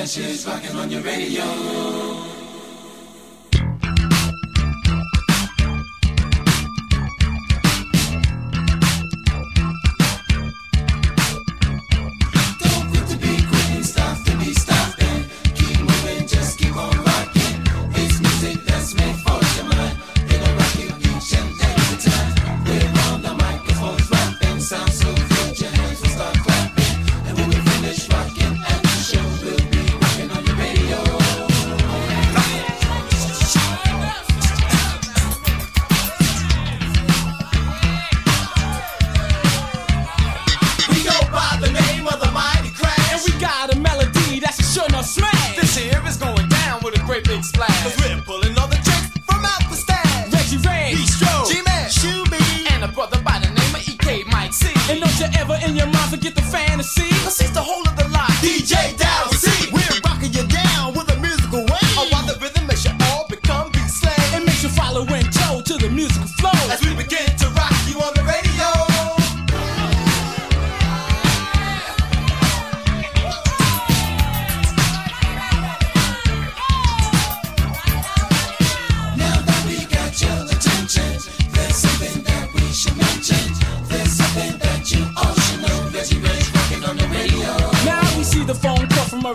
Ashes rocking on your radio. in your mind, forget the fantasy. Let's the whole of the lie. DJ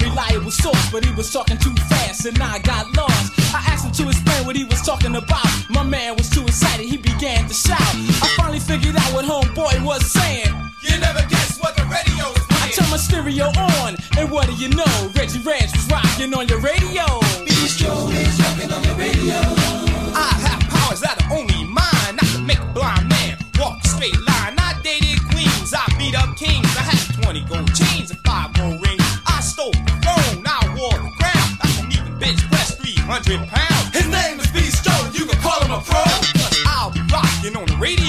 reliable source, but he was talking too fast and I got lost. I asked him to explain what he was talking about. My man was too excited, he began to shout. I finally figured out what homeboy was saying. You never guess what the radio was playing. I turned my stereo on, and what do you know? Reggie Ranch was rocking on your radio. Bistro is rocking on your radio.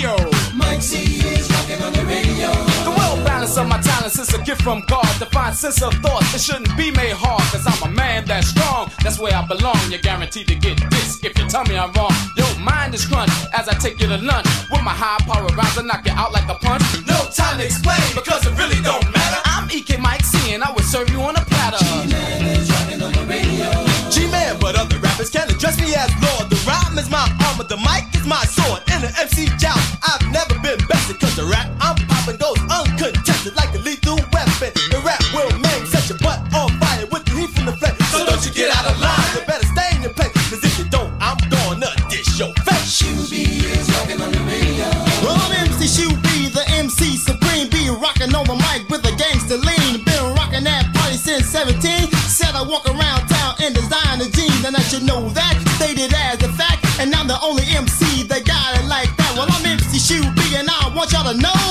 radio. Is rocking on the radio. The well balance of my talents is a gift from God. Divine sense of thought it shouldn't be made hard. Cause I'm a man that's strong. That's where I belong. You're guaranteed to get this if you tell me I'm wrong. Yo, mind is crunch as I take you to lunch. With my high power rounds, I knock you out like a punch. No time to explain because it really don't matter. I'm EK Mike C and I will serve you on a platter. G-Man is rocking on the radio. G-Man, but other rappers can address me as Lord. The rhyme is my armor, the mic is my sword. In the MC job. once you get out of line, you better stay in your place. Cause if you don't, I'm gonna dish your face. Shooby is rocking on the radio. Um, well, I'm MC Shooby, the MC Supreme. Be rocking on the mic with a gangster lean. Been rocking that party since 17. Said I walk around town in designer jeans, and I should know that. Stated as a fact, and I'm the only MC that got it like that. Well, I'm MC Shooby, and I want y'all to know.